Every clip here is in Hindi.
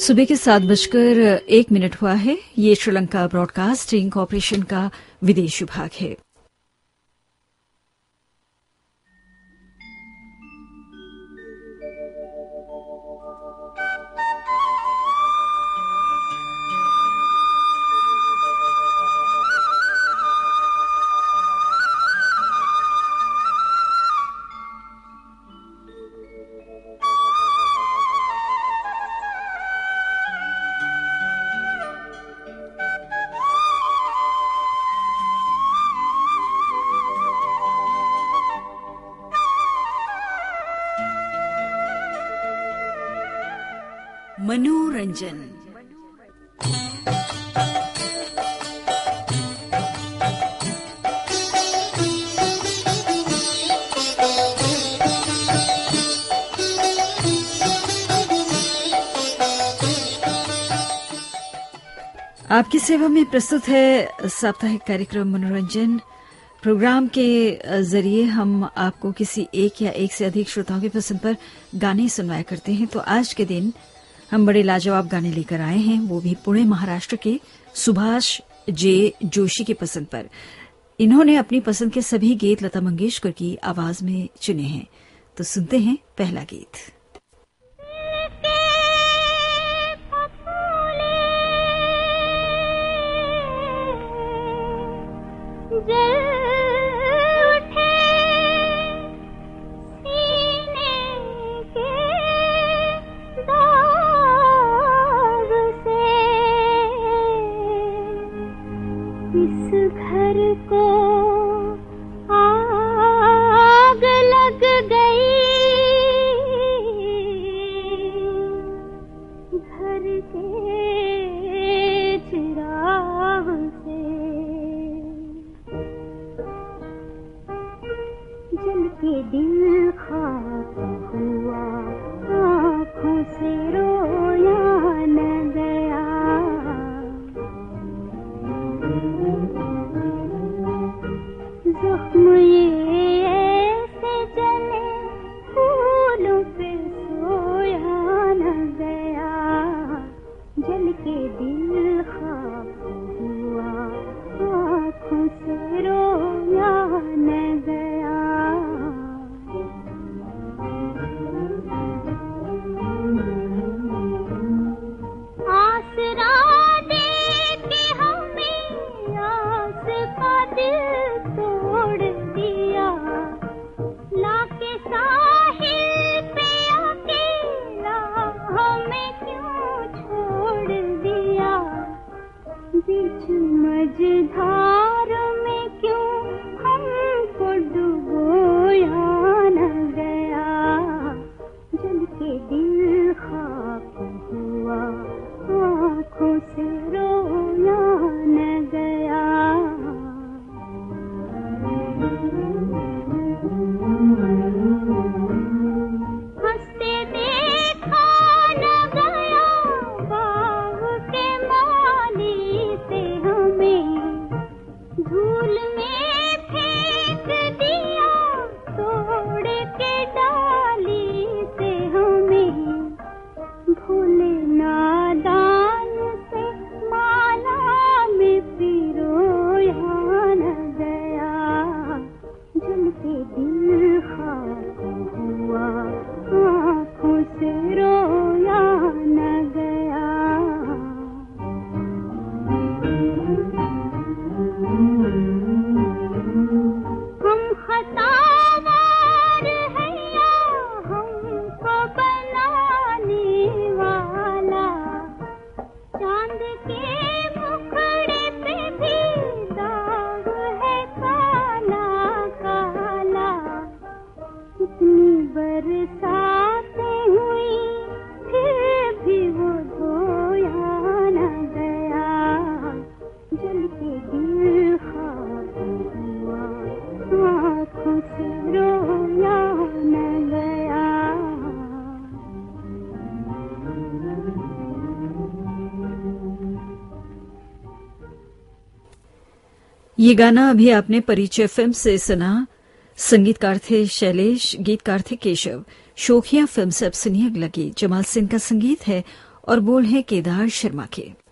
सुबह के सात बजकर एक मिनट हुआ है। ये श्रीलंका ब्रॉडकास्टिंग कॉरपोरेशन का विदेश विभाग है। मनोरंजन आपकी सेवा में प्रस्तुत है साप्ताहिक कार्यक्रम मनोरंजन। प्रोग्राम के ज़रिए हम आपको किसी एक या एक से अधिक श्रोताओं की पसंद पर गाने सुनवाया करते हैं। तो आज के दिन हम बड़े लाजवाब गाने लेकर आए हैं। वो भी पुणे, महाराष्ट्र के सुभाष जे जोशी की पसंद पर। इन्होंने अपनी पसंद के सभी गीत लता मंगेशकर की आवाज़ में चुने हैं। तो सुनते हैं पहला गीत। का दिल ये गाना अभी आपने परिचय फ़िल्म से सुना। संगीतकार थे शैलेश, गीतकार थे केशव। शोखिया फ़िल्म से अब सुनिए अगला गीत। जमाल सिंह का संगीत है और बोल है केदार शर्मा के।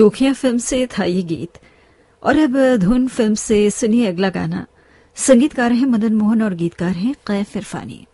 शोखिया फ़िल्म से था ये गीत। और अब धुन फ़िल्म से सुनिए अगला गाना। संगीतकार हैं मदन मोहन और गीतकार हैं कैफ इरफानी।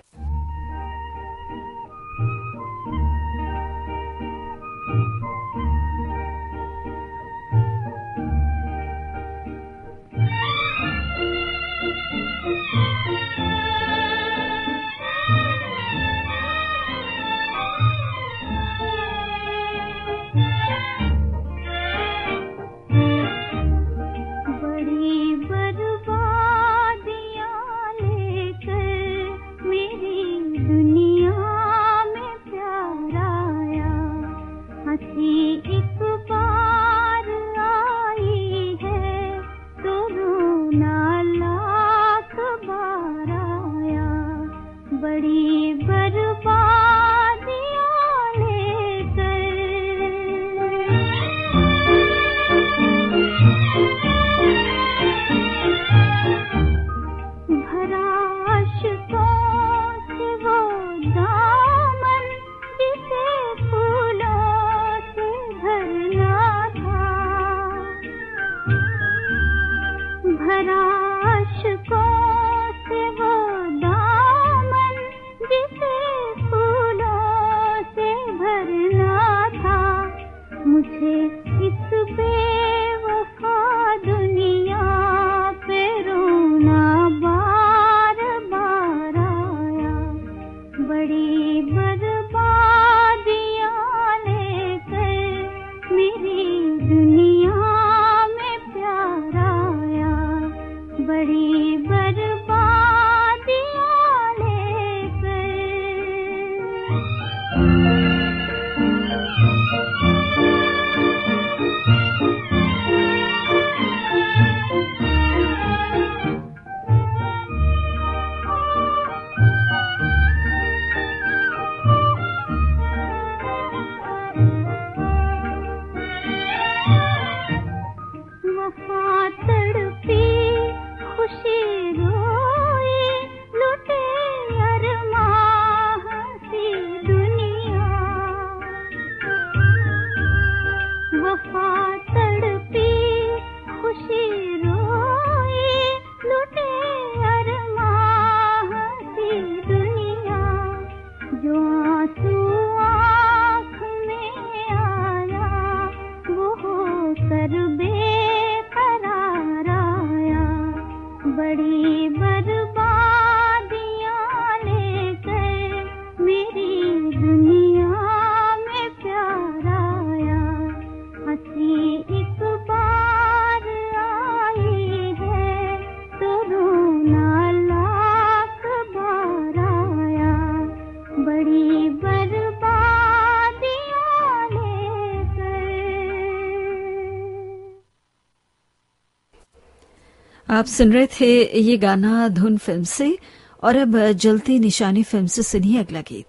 आप सुन रहे थे ये गाना धुन फ़िल्म से, और अब जलती निशानी फ़िल्म से सुनिए अगला गीत।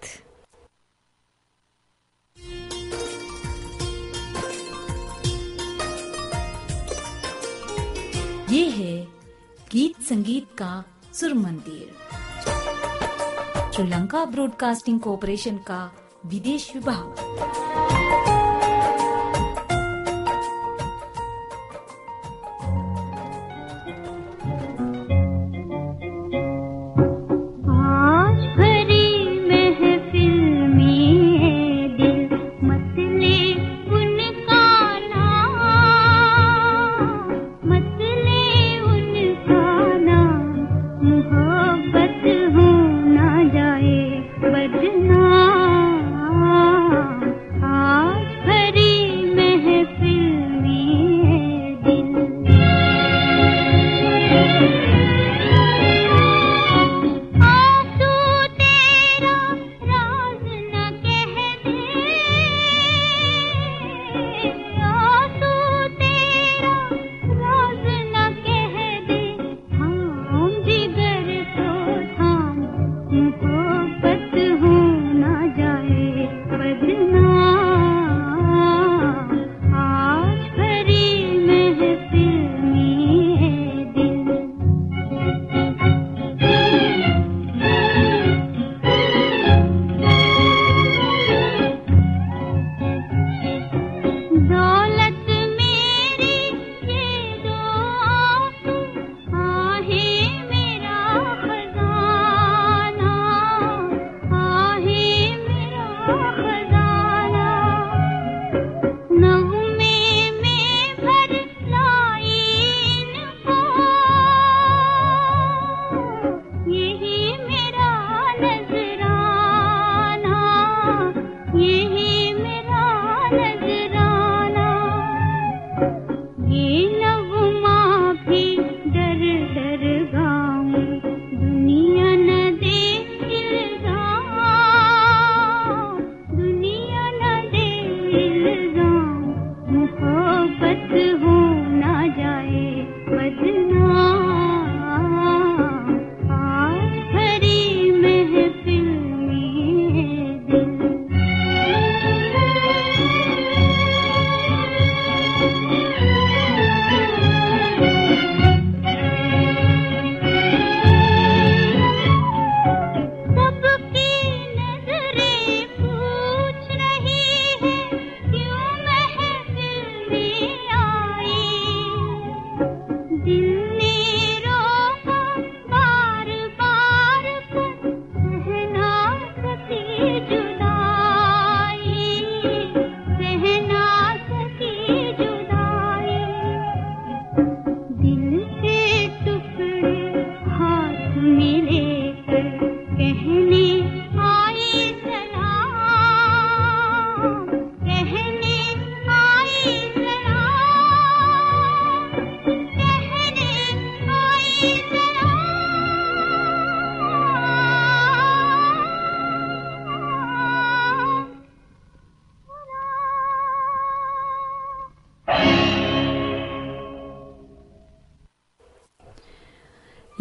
ये है गीत संगीत का सुर मंदिर। श्रीलंका ब्रॉडकास्टिंग कॉरपोरेशन का विदेश विभाग।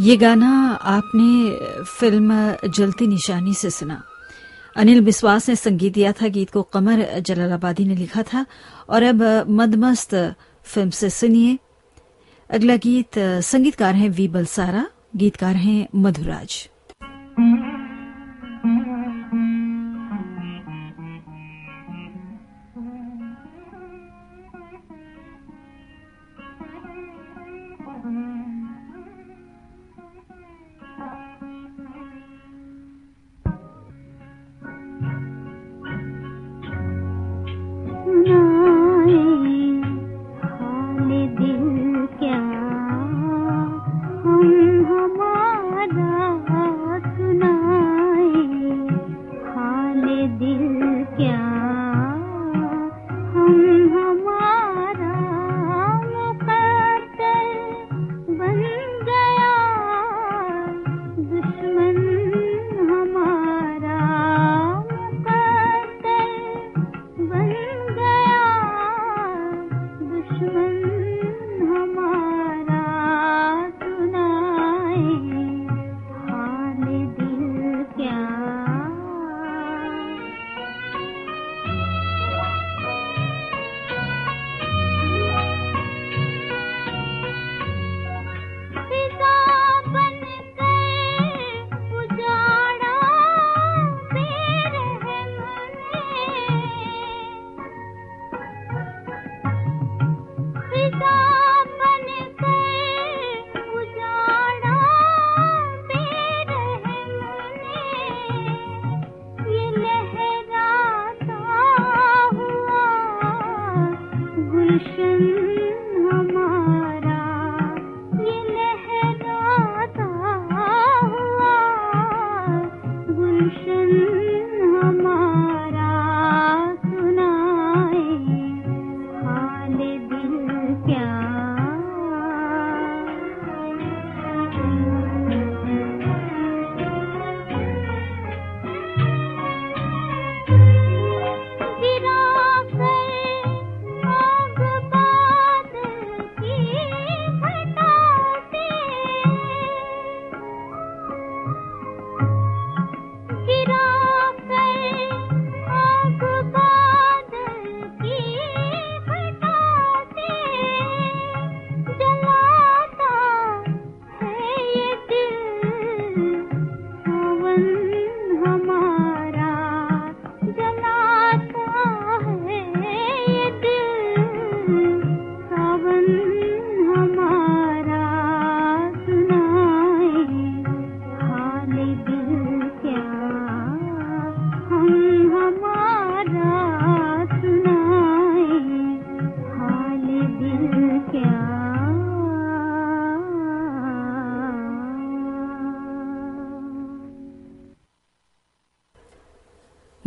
ये गाना आपने फ़िल्म जलती निशानी से सुना। अनिल बिस्वास ने संगीत दिया था, गीत को कमर जलालाबादी ने लिखा था, और अब मदमस्त फ़िल्म से सुनिए। अगला गीत, संगीतकार हैं वी बलसारा, गीतकार हैं मधुराज।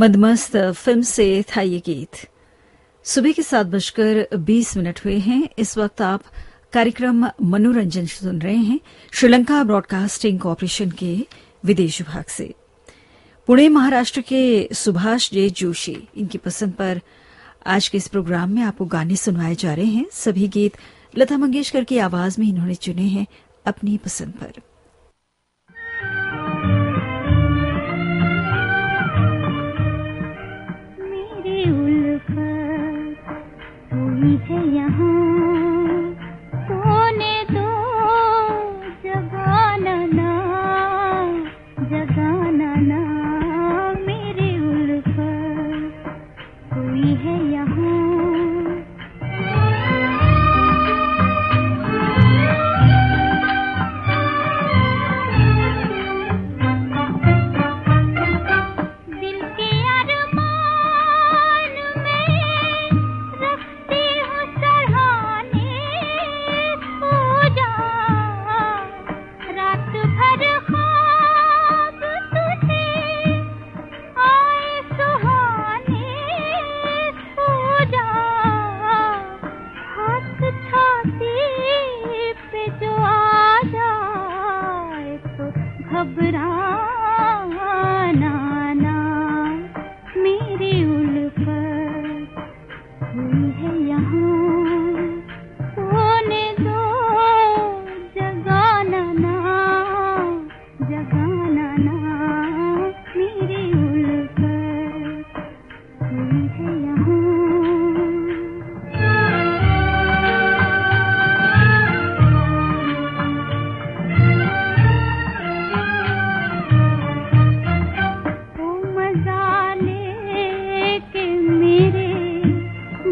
मदमस्त फ़िल्म से था ये गीत। सुबह के सात बजकर बीस मिनट हुए हैं। इस वक्त आप कार्यक्रम मनोरंजन सुन रहे हैं श्रीलंका ब्रॉडकास्टिंग कॉरपोरेशन के विदेश विभाग से। पुणे, महाराष्ट्र के सुभाष जे जोशी, इनकी पसंद पर आज के इस प्रोग्राम में आपको गाने सुनवाए जा रहे हैं। सभी गीत लता मंगेशकर की आवाज़ में इन्होंने चुने हैं अपनी पसंद पर।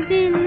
दिन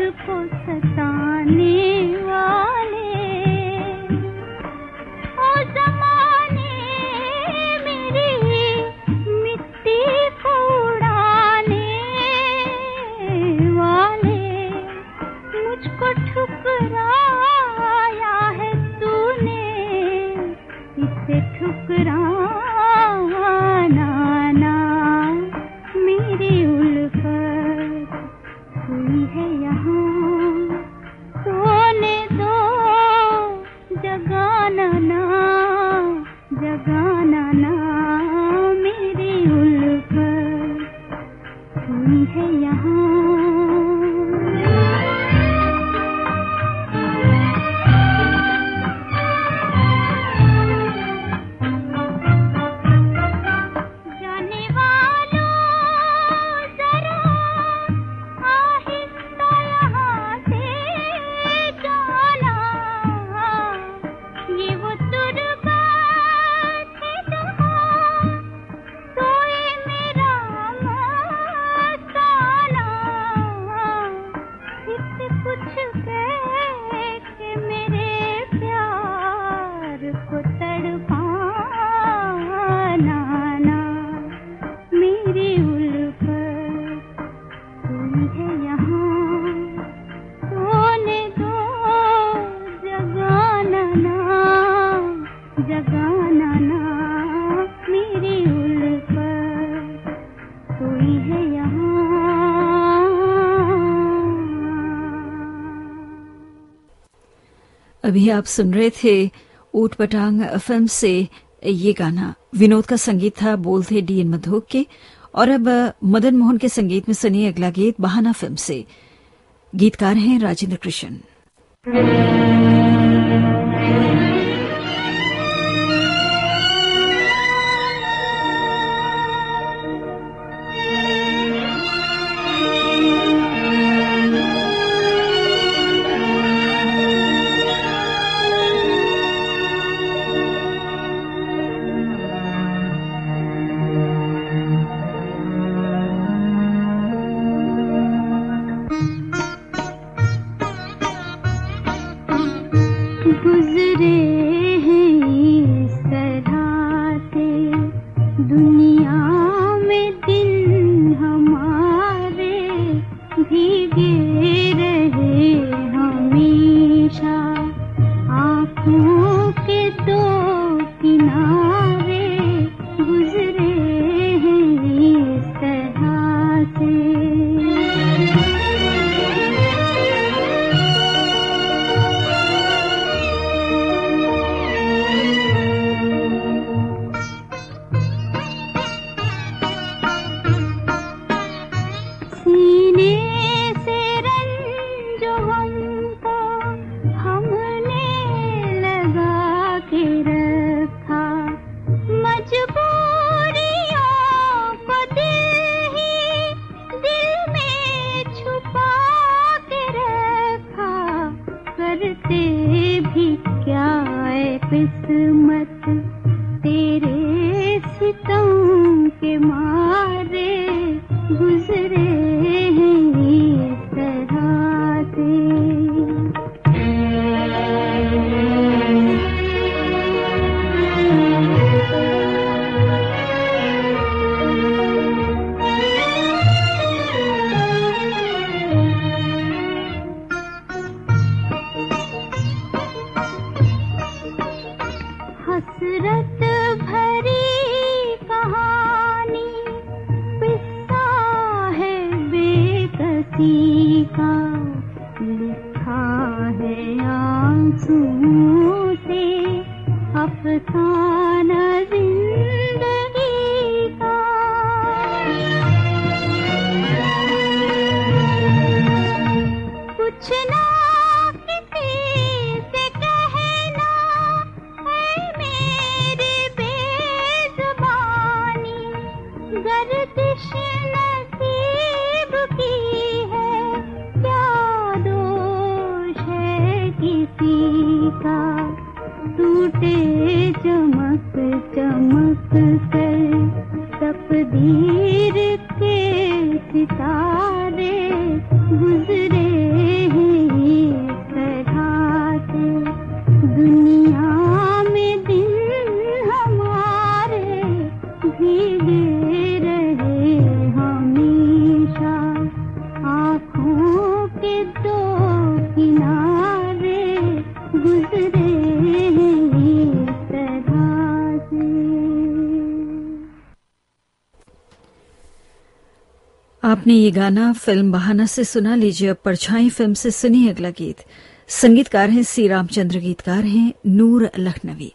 अभी आप सुन रहे थे ऊट पटांग फ़िल्म से ये गाना। विनोद का संगीत था, बोल थे डीएन मधोक के। और अब, मदन मोहन के संगीत में सुनिए अगला गीत बहाना फ़िल्म से। गीतकार हैं राजेंद्र कृष्ण का टूटे चमक चमक से तकदीर आपने ये गाना फ़िल्म बहाना से सुना लीजिए, अब परछाई फ़िल्म से सुनिए अगला गीत। संगीतकार हैं सी रामचंद्र, गीतकार हैं नूर लखनवी।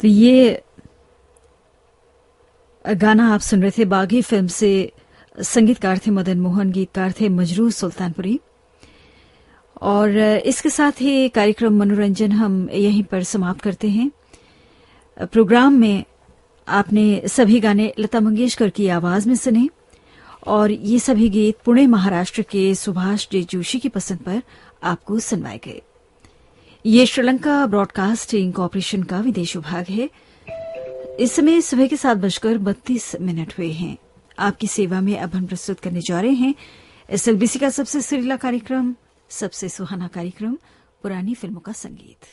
तो ये गाना आप सुन रहे थे बागी फ़िल्म से संगीतकार थे मदन मोहन, गीतकार थे मजरू सुल्तानपुरी। और इसके साथ ही कार्यक्रम मनोरंजन हम यहीं पर समाप्त करते हैं। प्रोग्राम में आपने सभी गाने लता मंगेशकर की आवाज़ में सुने और ये सभी गीत पुणे महाराष्ट्र के सुभाष जे जोशी की पसंद पर आपको सुनवाए गए। ये श्रीलंका ब्रॉडकास्टिंग कॉरपोरेशन का विदेश विभाग है। इस समय सुबह के सात बजकर बत्तीस मिनट हुए हैं। आपकी सेवा में अब हम प्रस्तुत करने जा रहे हैं एसएलबीसी का सबसे सुरीला कार्यक्रम, सबसे सुहाना कार्यक्रम, पुरानी फ़िल्मों का संगीत।